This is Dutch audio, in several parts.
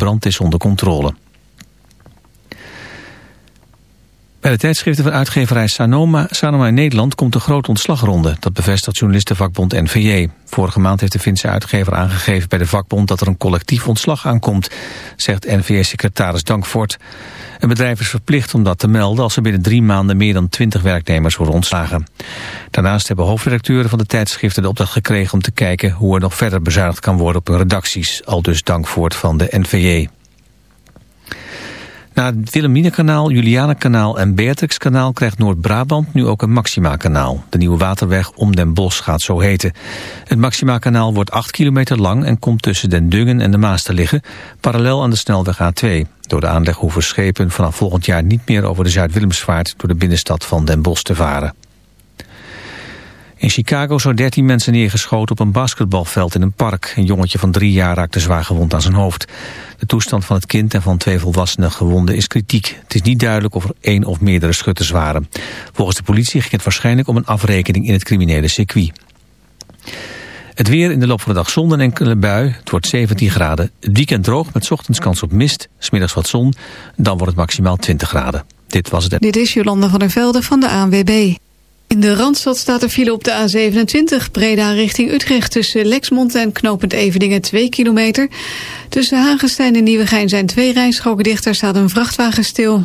brand is onder controle. Bij de tijdschriften van uitgeverij Sanoma, Sanoma in Nederland komt een grote ontslagronde. Dat bevestigt journalistenvakbond NVJ. Vorige maand heeft de Finse uitgever aangegeven bij de vakbond dat er een collectief ontslag aankomt, zegt NVJ-secretaris Dankvoort. Een bedrijf is verplicht om dat te melden als er binnen drie maanden meer dan twintig werknemers worden ontslagen. Daarnaast hebben hoofdredacteuren van de tijdschriften de opdracht gekregen om te kijken hoe er nog verder bezuinigd kan worden op hun redacties, al dus Dankvoort van de NVJ. Na het Wilhelmina-kanaal, Juliana-kanaal en Beatrix-kanaal krijgt Noord-Brabant nu ook een Maxima-kanaal. De nieuwe waterweg om Den Bosch gaat zo heten. Het Maxima-kanaal wordt 8 kilometer lang en komt tussen Den Dungen en de Maas te liggen, parallel aan de snelweg A2. Door de aanleg hoeven schepen vanaf volgend jaar niet meer over de Zuid-Willemsvaart door de binnenstad van Den Bosch te varen. In Chicago zijn 13 mensen neergeschoten op een basketbalveld in een park. Een jongetje van drie jaar raakte zwaar gewond aan zijn hoofd. De toestand van het kind en van twee volwassenen gewonden is kritiek. Het is niet duidelijk of er één of meerdere schutters waren. Volgens de politie ging het waarschijnlijk om een afrekening in het criminele circuit. Het weer in de loop van de dag zon en enkele bui. Het wordt 17 graden. Het weekend droog met ochtends kans op mist. Smiddags wat zon. Dan wordt het maximaal 20 graden. Dit was het. Dit is Jolanda van der Velde van de ANWB. In de Randstad staat er file op de A27, Breda richting Utrecht... tussen Lexmond en Knopend Evedingen 2 kilometer. Tussen Hagenstein en Nieuwegein zijn twee rijstroken dicht. Staat een vrachtwagen stil.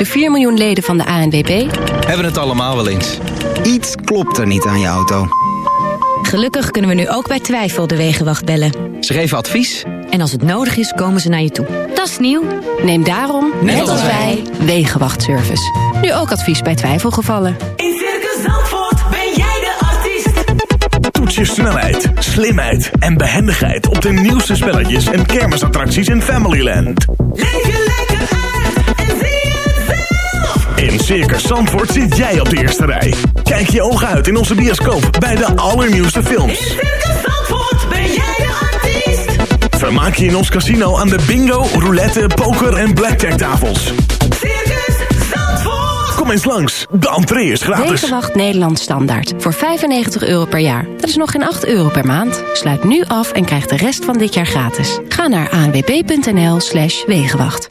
de 4 miljoen leden van de ANWB, hebben het allemaal wel eens. Iets klopt er niet aan je auto. Gelukkig kunnen we nu ook bij twijfel de Wegenwacht bellen. Ze geven advies. En als het nodig is, komen ze naar je toe. Dat is nieuw. Neem daarom, net, net als wij, Wegenwachtservice. Nu ook advies bij twijfelgevallen. In Circus Zandvoort ben jij de artiest. Toets je snelheid, slimheid en behendigheid op de nieuwste spelletjes en kermisattracties in Familyland. In Circus Zandvoort zit jij op de eerste rij. Kijk je ogen uit in onze bioscoop bij de allernieuwste films. In Circus Zandvoort ben jij de artiest. Vermaak je in ons casino aan de bingo, roulette, poker en blackjack tafels. Circus Zandvoort. Kom eens langs, de entree is gratis. Wegenwacht Nederland Standaard. Voor 95 euro per jaar. Dat is nog geen 8 euro per maand. Sluit nu af en krijg de rest van dit jaar gratis. Ga naar anwb.nl slash Wegenwacht.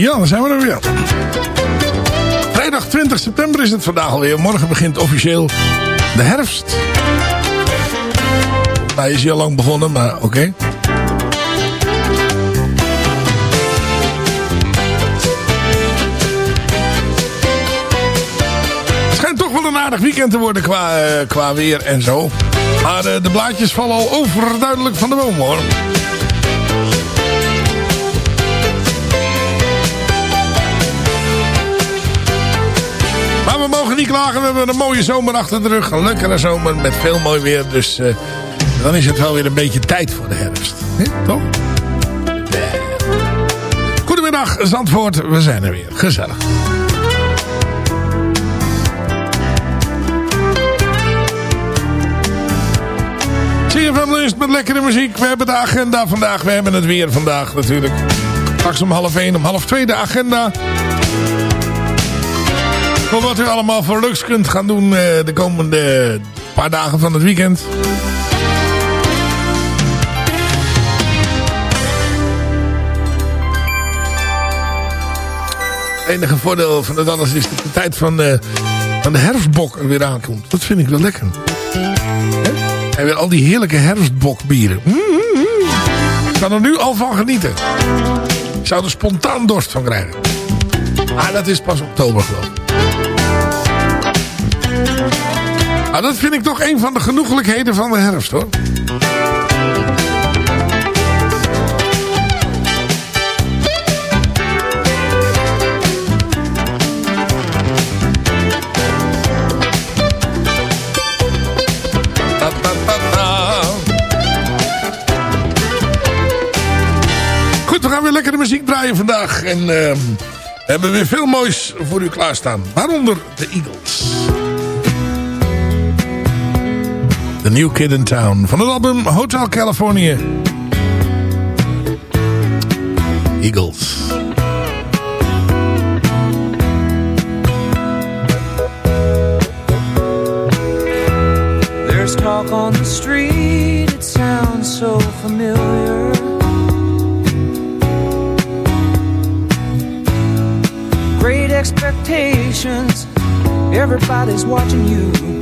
Ja, dan zijn we er weer. Vrijdag 20 september is het vandaag alweer. Morgen begint officieel de herfst. Nou, is hij al lang begonnen, maar oké. Het schijnt toch wel een aardig weekend te worden qua, eh, qua weer en zo. Maar eh, de blaadjes vallen al overduidelijk van de boom hoor. mogen niet klagen. We hebben een mooie zomer achter de rug. Een lekkere zomer met veel mooi weer. Dus eh, dan is het wel weer een beetje tijd voor de herfst. Toch? Goedemiddag Zandvoort. We zijn er weer. Gezellig. CFM Lust met lekkere muziek. We hebben de agenda vandaag. We hebben het weer vandaag natuurlijk. Straks om half één, om half twee de agenda. Voor wat u allemaal voor leuks kunt gaan doen eh, de komende paar dagen van het weekend. Het enige voordeel van het alles is dat de tijd van de, van de herfstbok er weer aankomt. Dat vind ik wel lekker. Hè? En weer al die heerlijke herfstbokbieren. Mm, mm, mm. Ik kan er nu al van genieten. Ik zou er spontaan dorst van krijgen. Maar dat is pas oktober geloof Maar dat vind ik toch een van de genoeglijkheden van de herfst hoor. Goed, we gaan weer lekkere muziek draaien vandaag. En we hebben weer veel moois voor u klaarstaan. Waaronder de Eagles. The New Kid in Town. Van het album Hotel California. Eagles. There's talk on the street, it sounds so familiar. Great expectations, everybody's watching you.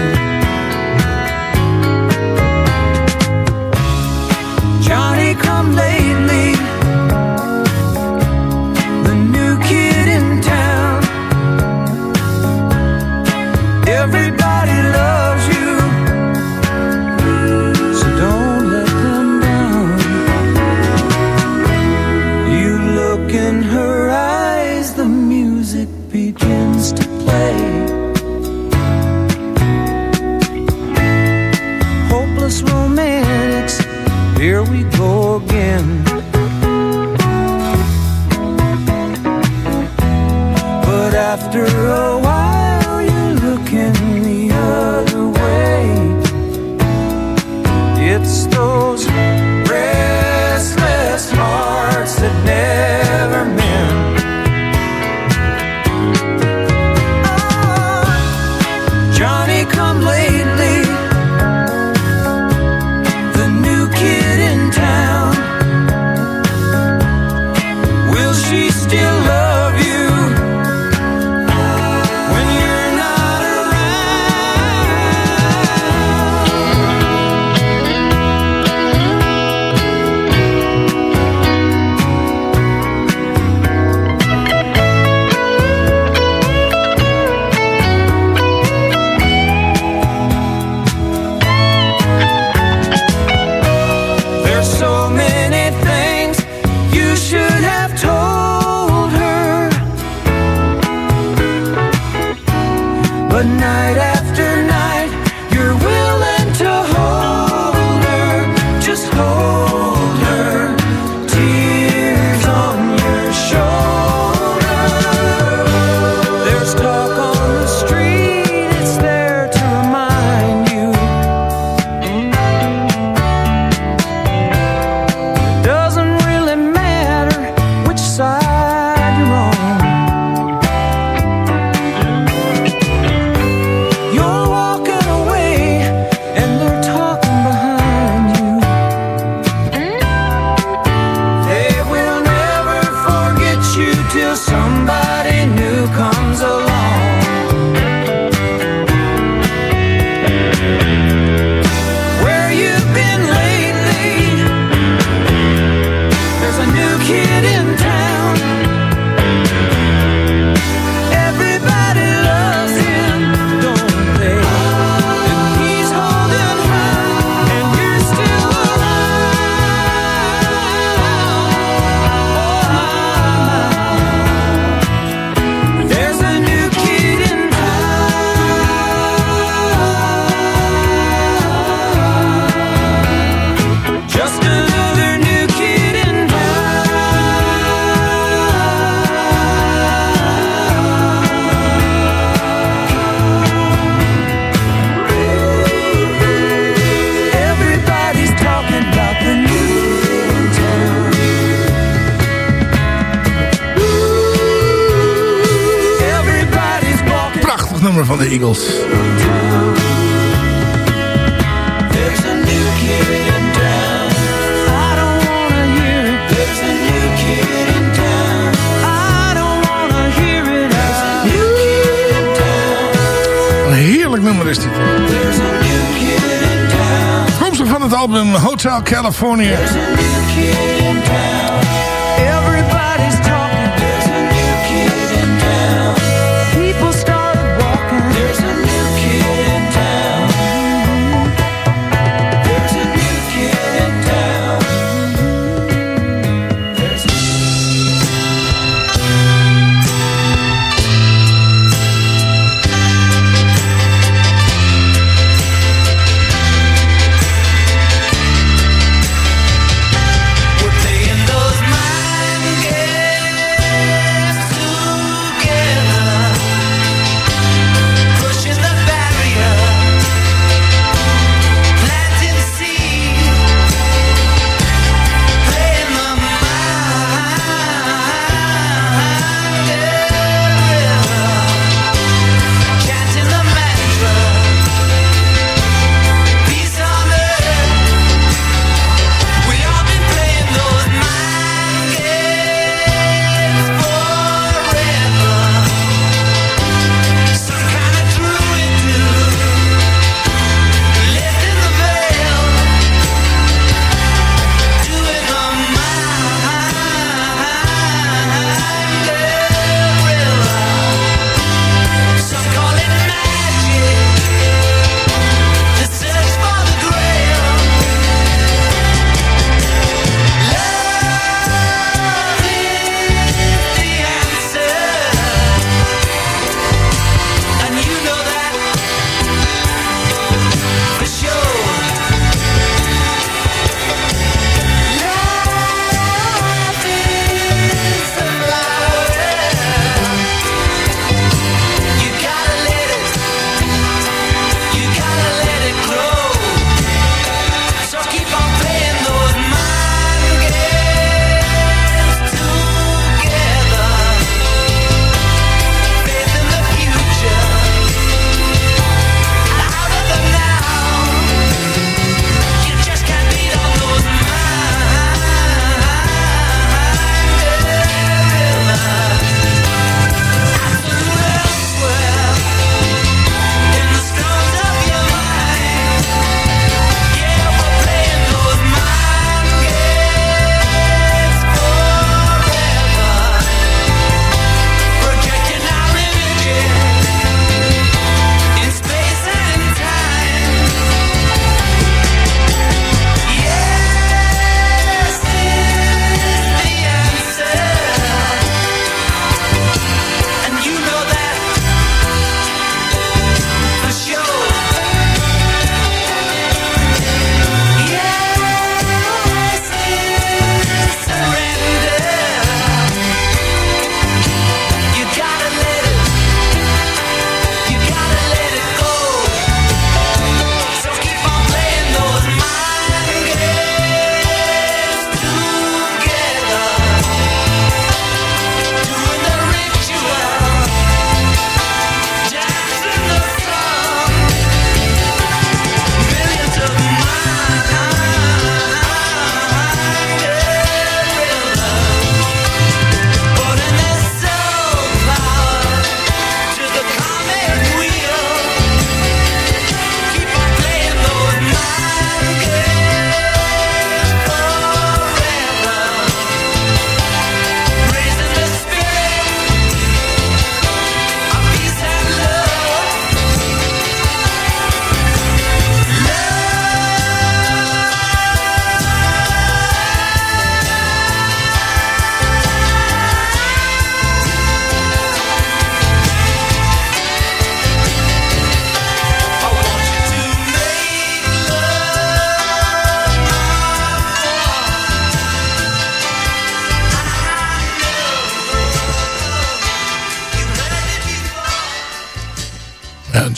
Town. Een heerlijk nummer is dit. There's a new kid in town. Komstig van het album Hotel California.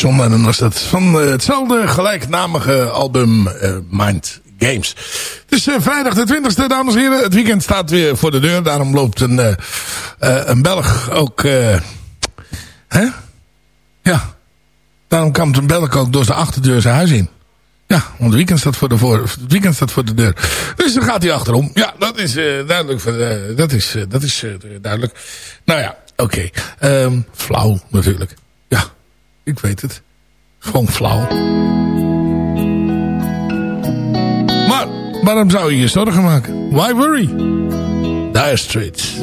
John Lennon was dat. Van eh, hetzelfde gelijknamige album eh, Mind Games. Het is eh, vrijdag de 20e, dames en heren. Het weekend staat weer voor de deur. Daarom loopt een, een Belg ook... hè? Ja. Daarom komt een Belg ook door zijn achterdeur zijn huis in. Ja, want het weekend staat voor de, voor, het weekend staat voor de deur. Dus dan gaat hij achterom. Ja, dat is duidelijk. dat is, dat is duidelijk. Nou ja, oké. Okay. Flauw natuurlijk. Ik weet het. Gewoon flauw. Maar waarom zou je je zorgen maken? Why worry? Dire Straits.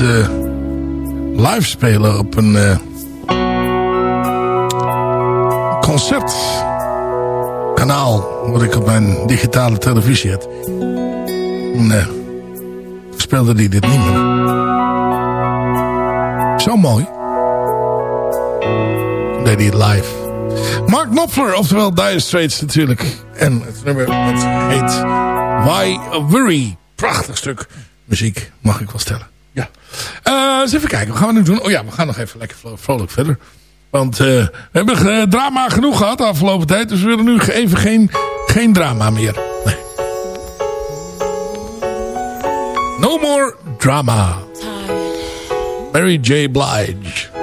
Eh, live spelen op een eh, uh, concertkanaal wat ik op mijn digitale televisie had. Nee, eh, speelde die dit niet meer. Zo mooi. Deed hij live. Mark Knopfler, oftewel Dire Straits natuurlijk. En het nummer het heet Why Worry. Prachtig stuk muziek, mag ik wel stellen. Ja. Eh, eens even kijken, wat gaan we nu doen? Oh ja, we gaan nog even lekker vrolijk verder. Want eh, we hebben drama genoeg gehad de afgelopen tijd. Dus we willen nu even geen, geen drama meer. Nee. No more drama. Mary J. Blige.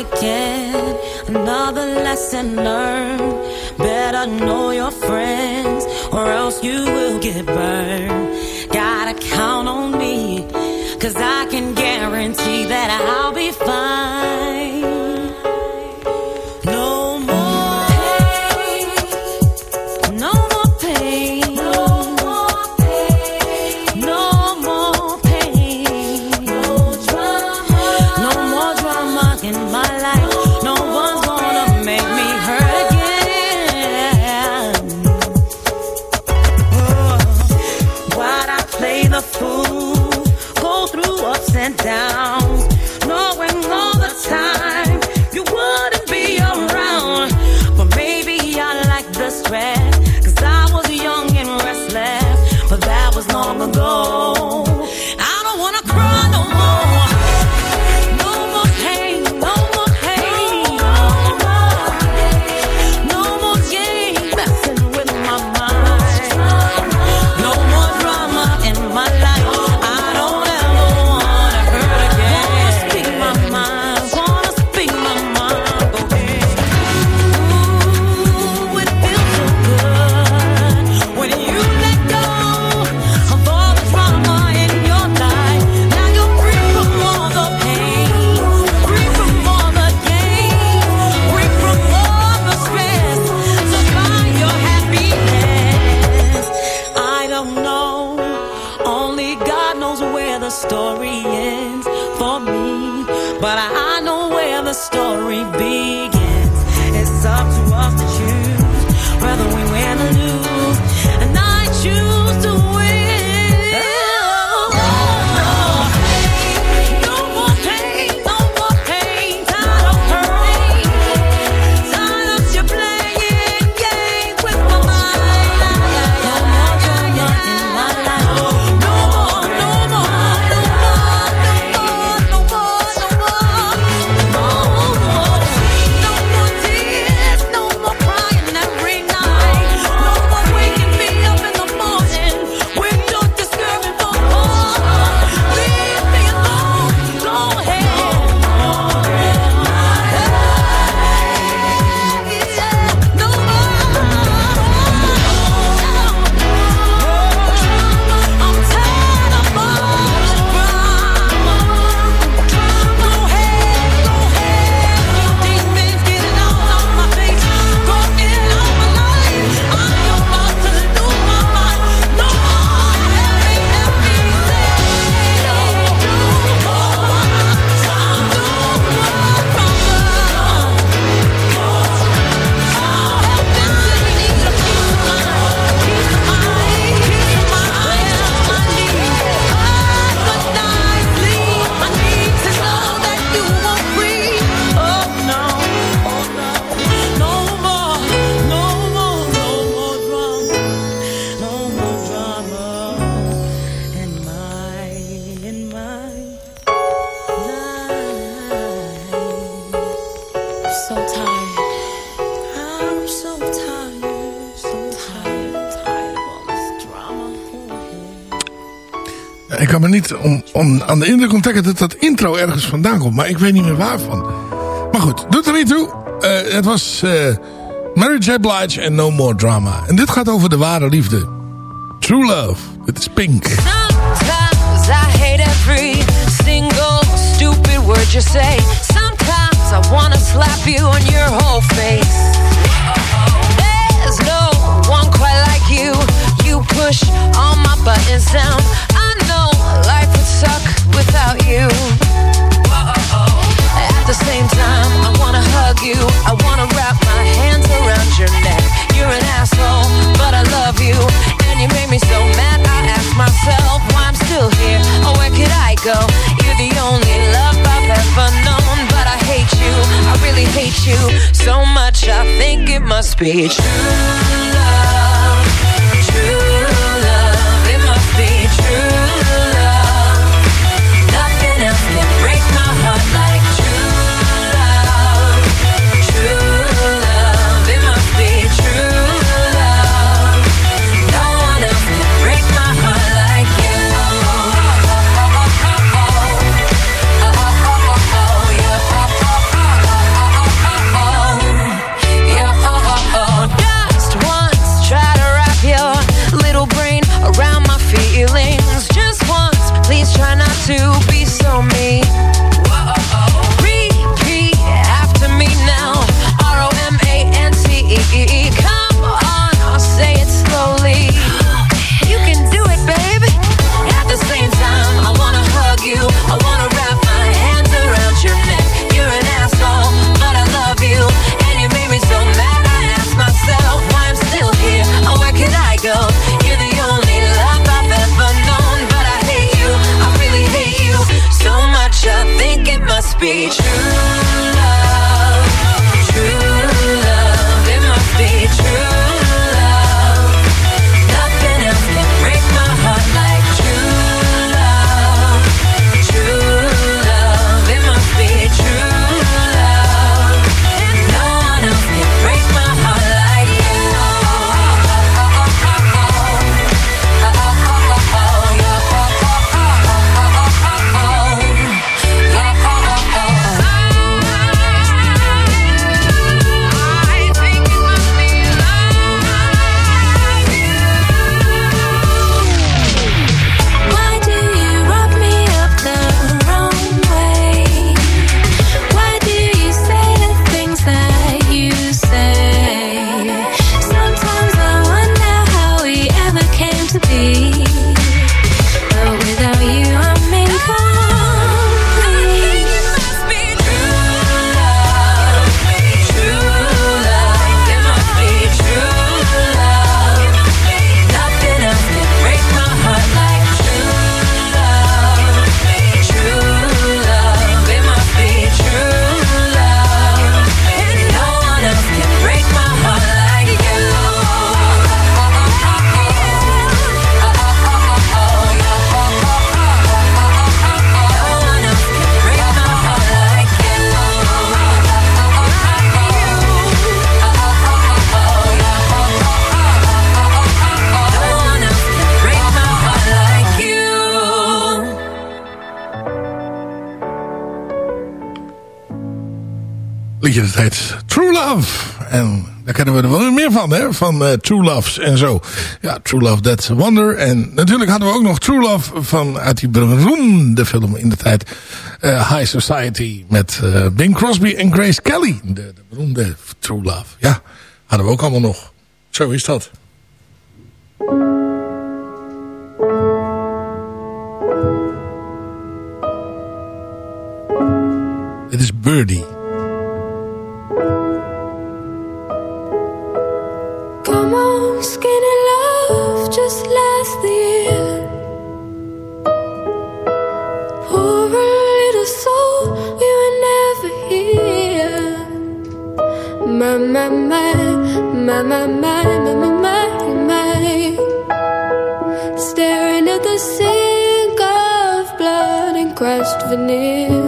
again. Another lesson learned. Better know your friends, or else you will get burned. Gotta count on me, cause I can guarantee that I'll be fine. lied om, om aan de indruk ontdekken dat dat intro ergens vandaan komt. Maar ik weet niet meer waarvan. Maar goed, doet er niet toe. Uh, het was uh, Mary J. Blige en No More Drama. En dit gaat over de ware liefde. True Love. Het is Pink. Sometimes I hate every single stupid word you say. Sometimes I wanna slap you on your whole face. There's no one quite like you. You push all my buttons down. suck without you. At the same time, I wanna hug you. I wanna wrap my hands around your neck. You're an asshole, but I love you. And you made me so mad, I ask myself why I'm still here. Oh, where could I go? You're the only love I've ever known, but I hate you. I really hate you so much. I think it must be true love. liedje True Love. En daar kennen we er wel meer van, hè? Van eh, True Loves en zo. Ja, True Love, That's a Wonder. En natuurlijk hadden we ook nog True Love van, uit die beroemde film in de tijd. Eh, High Society met uh, Bing Crosby en Grace Kelly. De, de beroemde True Love. Ja, hadden we ook allemaal nog. Zo is dat. Dit is Birdie. Love just last year. Poor little soul, were never here. My, my, my, my, my, my, my, my, my. Staring at the sink of blood and crushed veneer.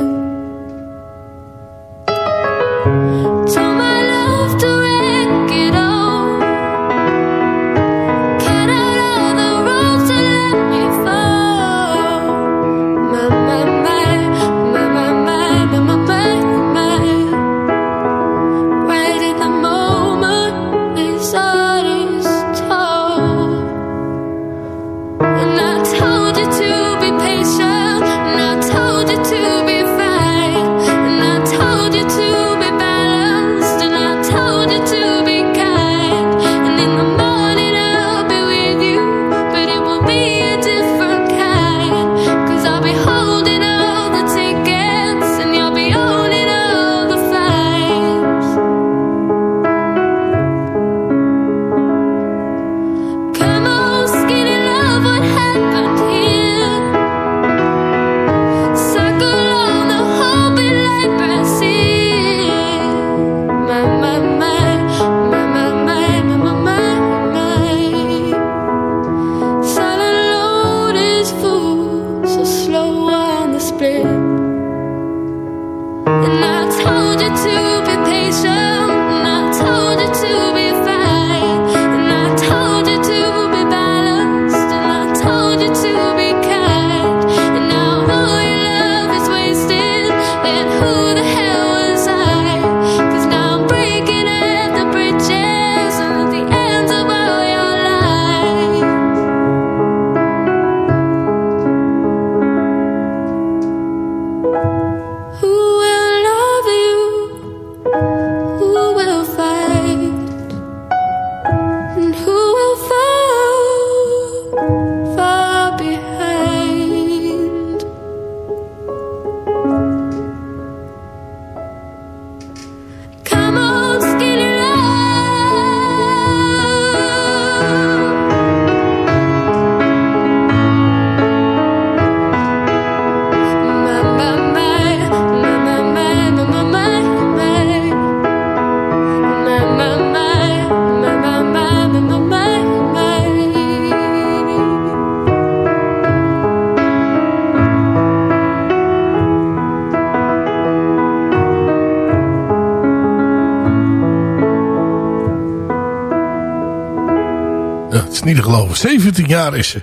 Geloven. 17 jaar is ze.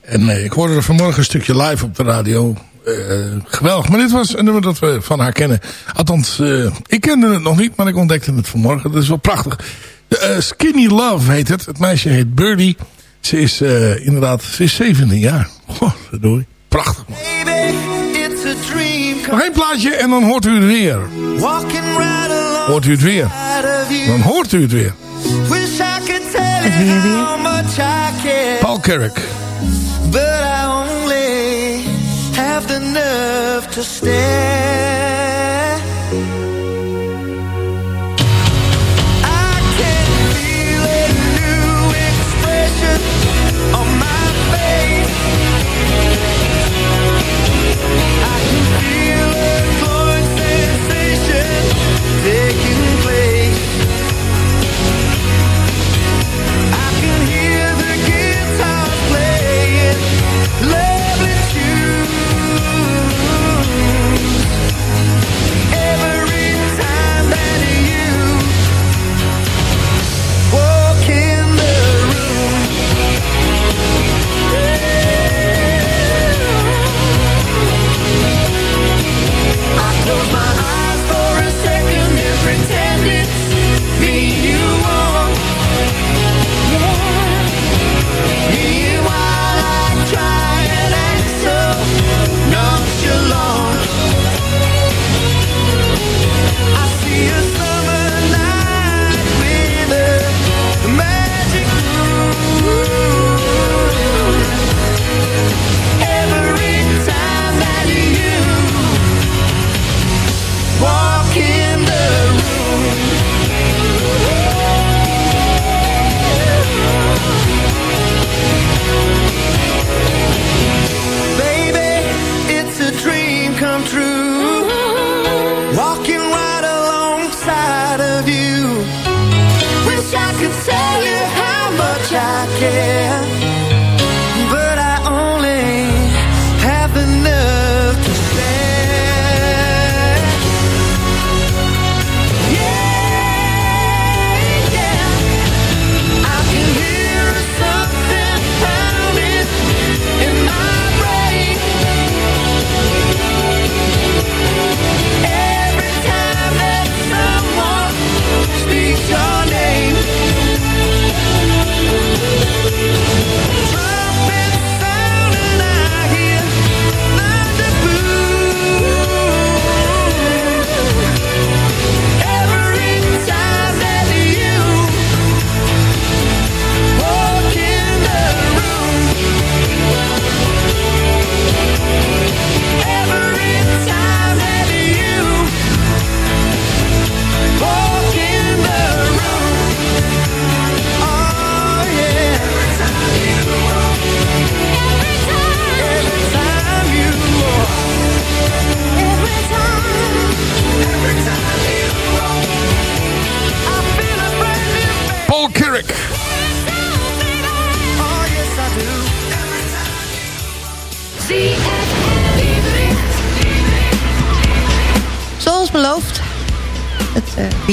En eh, ik hoorde er vanmorgen een stukje live op de radio. Eh, geweldig. Maar dit was een nummer dat we van haar kennen. Althans, eh, ik kende het nog niet, maar ik ontdekte het vanmorgen. Dat is wel prachtig. Eh, Skinny Love heet het. Het meisje heet Birdie. Ze is eh, inderdaad, ze is 17 jaar. Goh, verdorie. Prachtig man. It's a dream Nog één plaatje en dan hoort u het weer. right Hoort u het weer. Dan hoort u het weer. Wish I could tell you how much I care. Paul Carrick. But I only have the nerve to stare.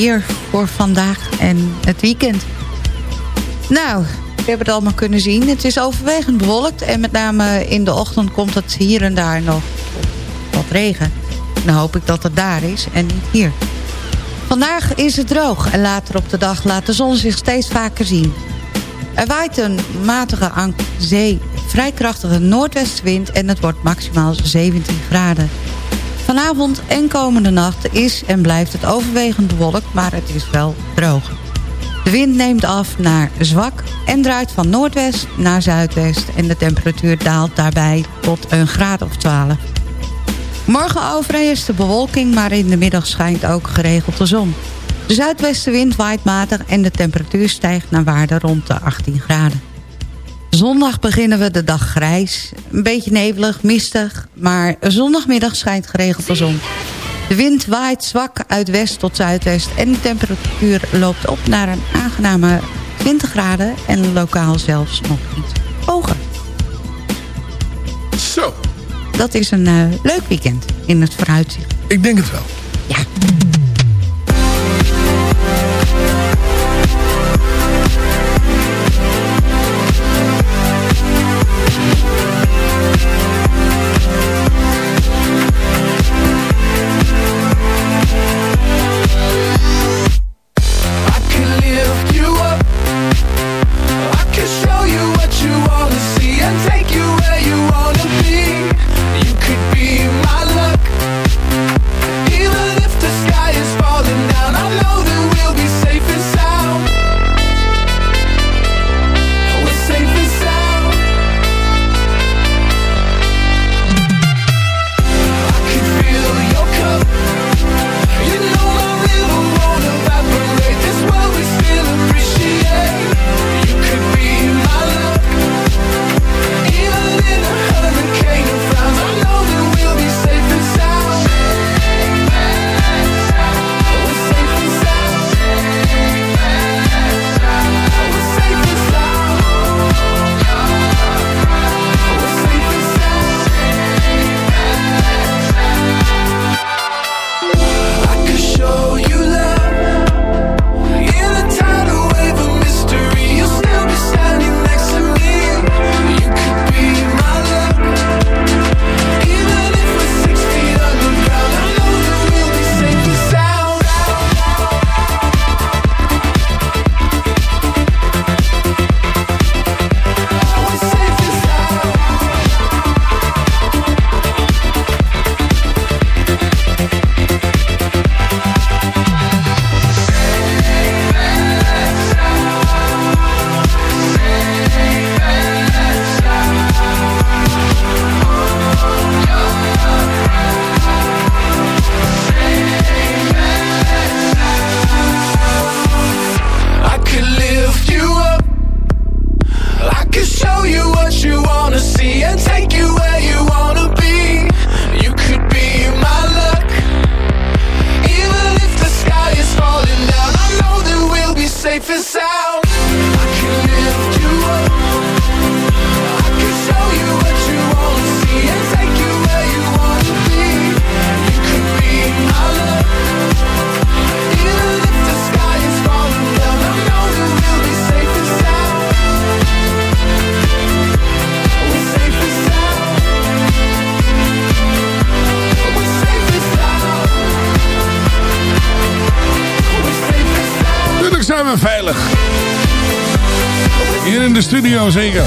Weer voor vandaag en het weekend. Nou, we hebben het allemaal kunnen zien. Het is overwegend bewolkt en met name in de ochtend komt het hier en daar nog wat regen. Dan hoop ik dat het daar is en niet hier. Vandaag is het droog en later op de dag laat de zon zich steeds vaker zien. Er waait een matige aan zee vrij krachtige noordwestenwind en het wordt maximaal 17 graden. Vanavond en komende nacht is en blijft het overwegend bewolkt, maar het is wel droog. De wind neemt af naar zwak en draait van noordwest naar zuidwest... en de temperatuur daalt daarbij tot een graad of 12. Morgen overheerst de bewolking, maar in de middag schijnt ook geregeld de zon. De zuidwestenwind waait matig en de temperatuur stijgt naar waarde rond de 18 graden. Zondag beginnen we de dag grijs. Een beetje nevelig, mistig. Maar zondagmiddag schijnt geregeld de zon. De wind waait zwak uit west tot zuidwest. En de temperatuur loopt op naar een aangename 20 graden. En lokaal zelfs nog iets hoger. Zo. Dat is een eh, leuk weekend in het vooruitzicht. Ik denk het wel. Ja. Studio zeker.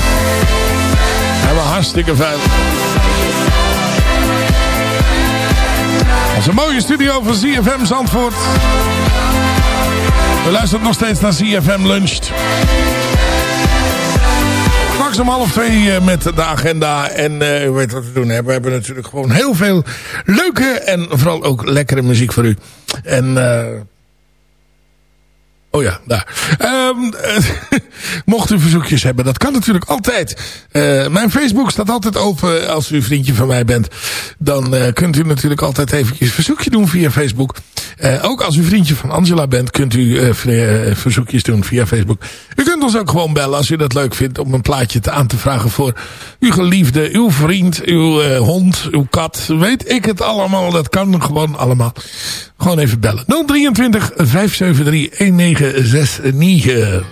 Zijn we hartstikke veilig. Dat is een mooie studio van CFM Zandvoort. We luisteren nog steeds naar CFM Luncht. Straks om half twee eh, met de agenda. En eh, u weet wat we doen. We hebben natuurlijk gewoon heel veel leuke en vooral ook lekkere muziek voor u. En... eh, Oh ja, daar. Eh, mocht u verzoekjes hebben, dat kan natuurlijk altijd. Eh, mijn Facebook staat altijd open als u vriendje van mij bent. Dan eh, kunt u natuurlijk altijd eventjes verzoekje doen via Facebook. Ook als u vriendje van Angela bent, kunt u ver- verzoekjes doen via Facebook. U kunt ons ook gewoon bellen als u dat leuk vindt om een plaatje te aan te vragen voor uw geliefde, uw vriend, uw hond, uw kat. Weet ik het allemaal, dat kan gewoon allemaal. Gewoon even bellen. 023 573 1969.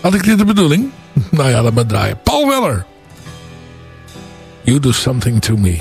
Had ik dit de bedoeling? Nou ja, laat maar draaien. Paul Weller. You do something to me.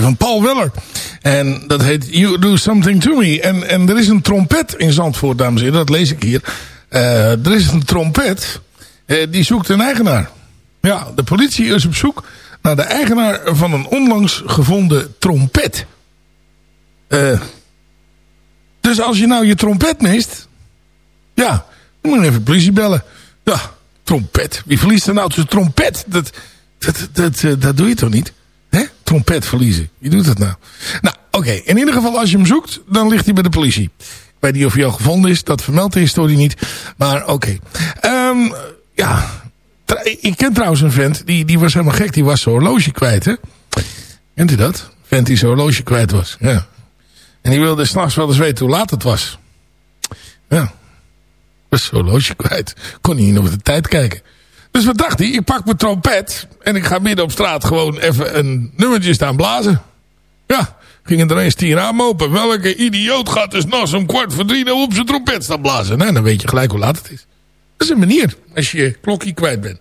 Van Paul Weller. En dat heet You Do Something To Me. En, en er is een trompet in Zandvoort, dames en heren. Dat lees ik hier. Eh, er is een trompet. eh, die zoekt een eigenaar. Ja, de politie is op zoek naar de eigenaar van een onlangs gevonden trompet. Eh, dus als je nou je trompet mist... Ja, dan moet je even de politie bellen. Ja, trompet. Wie verliest er nou zijn trompet? Dat, dat, dat, eh, dat doe je toch niet? Trompet verliezen. Wie doet dat nou? Nou, oké. In ieder geval, als je hem zoekt, dan ligt hij bij de politie. Ik weet niet of hij al gevonden is. Dat vermeldt de historie niet. Maar oké. Ehm, ja. Ik ken trouwens een vent. Die, die was helemaal gek. Die was zijn horloge kwijt, hè? Kent u dat? Vent die zijn horloge kwijt was. Ja. En die wilde s'nachts wel eens weten hoe laat het was. Ja. Was zijn horloge kwijt. Kon niet op de tijd kijken. Dus wat dacht hij? Ik pak mijn trompet. En ik ga midden op straat gewoon even een nummertje staan blazen. Ja. Gingen er eens tien aan open. Welke idioot gaat dus nog om kwart voor drie nou op zijn trompet staan blazen? Nou, dan weet je gelijk hoe laat het is. Dat is een manier. Als je je klokje kwijt bent.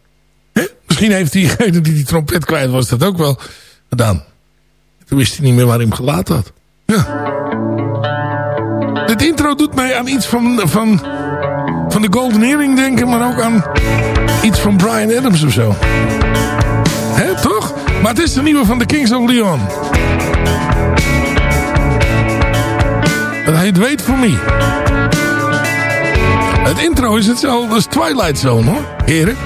Misschien heeft diegene die die trompet kwijt was dat ook wel gedaan. Toen wist hij niet meer waar hij hem gelaten had. Ja. Dit intro doet mij aan iets van, van, van de Golden Earring denken. Maar ook aan iets van Brian Adams of zo. Hè, toch? Maar het is de nieuwe van de Kings of Leon. Het heet Wait For Me. Het intro is hetzelfde als Twilight Zone hoor. Heren.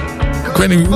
Ik weet niet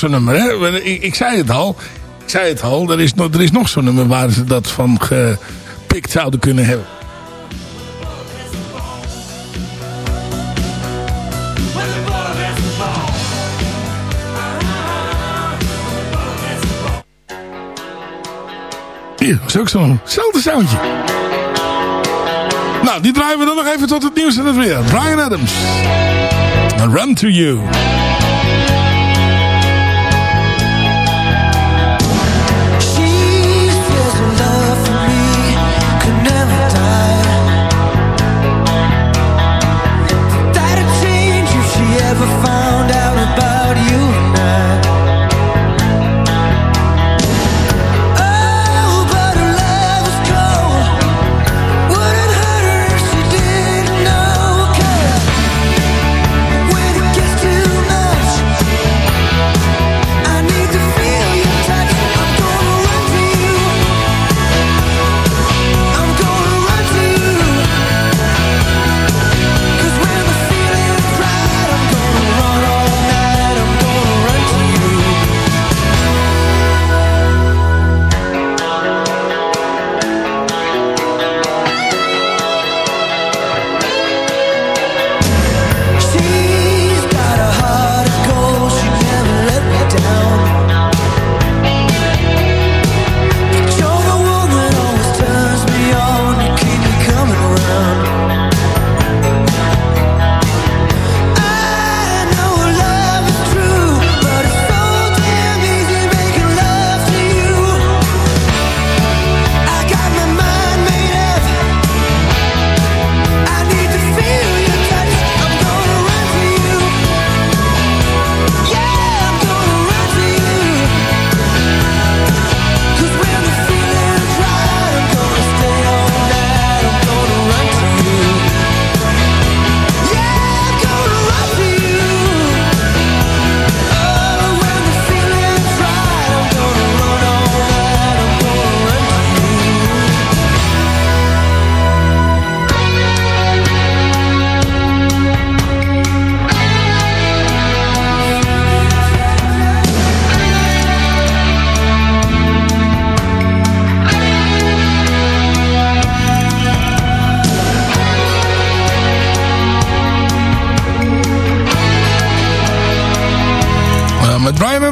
nog zo'n nummer. Hè? Ik, ik zei het al. Ik zei het al. Er is, nog- er is nog zo'n nummer waar ze dat van gepikt zouden kunnen hebben. Hier, is ook zo'n hetzelfde soundje. Nou, die draaien we dan nog even tot het nieuws en het weer. Brian Adams. Run to you.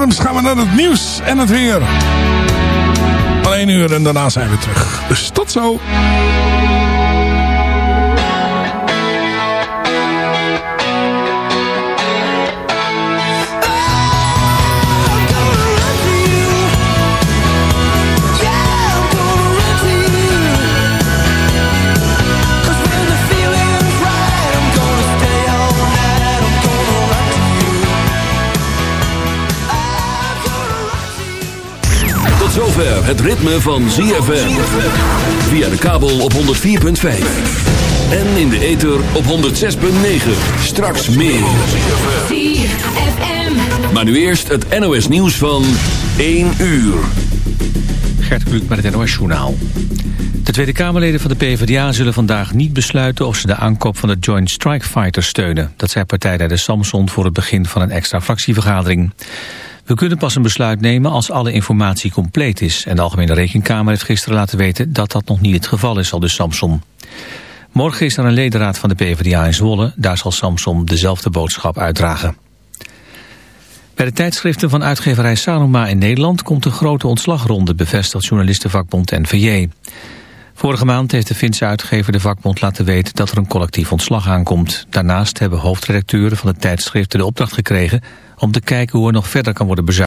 Adams gaan we naar het nieuws en het weer. Al één uur en daarna zijn we terug. Dus tot zo. Het ritme van ZFM. Via de kabel op 104.5. En in de ether op 106.9. Straks meer. Maar nu eerst het NOS nieuws van 1 uur. Gert Kluk met het NOS-journaal. De Tweede Kamerleden van de PvdA zullen vandaag niet besluiten... of ze de aankoop van de Joint Strike Fighter steunen. Dat zei partijleider Samson voor het begin van een extra fractievergadering. We kunnen pas een besluit nemen als alle informatie compleet is. En de Algemene Rekenkamer heeft gisteren laten weten... dat dat nog niet het geval is, al dus Samson. Morgen is er een ledenraad van de PvdA in Zwolle. Daar zal Samson dezelfde boodschap uitdragen. Bij de tijdschriften van uitgeverij Sanoma in Nederland komt een grote ontslagronde, bevestigt journalistenvakbond NVJ. Vorige maand heeft de Finse uitgever de vakbond laten weten dat er een collectief ontslag aankomt. Daarnaast hebben hoofdredacteuren van de tijdschriften de opdracht gekregen om te kijken hoe er nog verder kan worden bezuinigd.